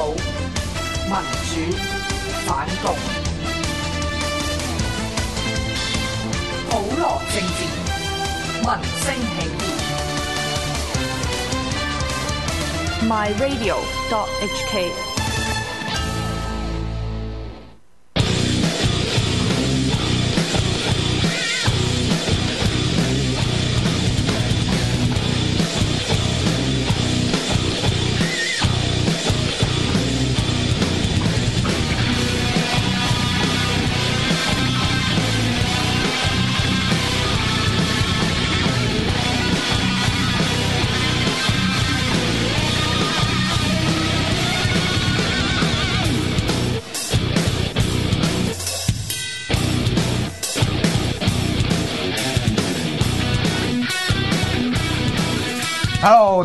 本民主反共普羅政治民生起義 myradio.hk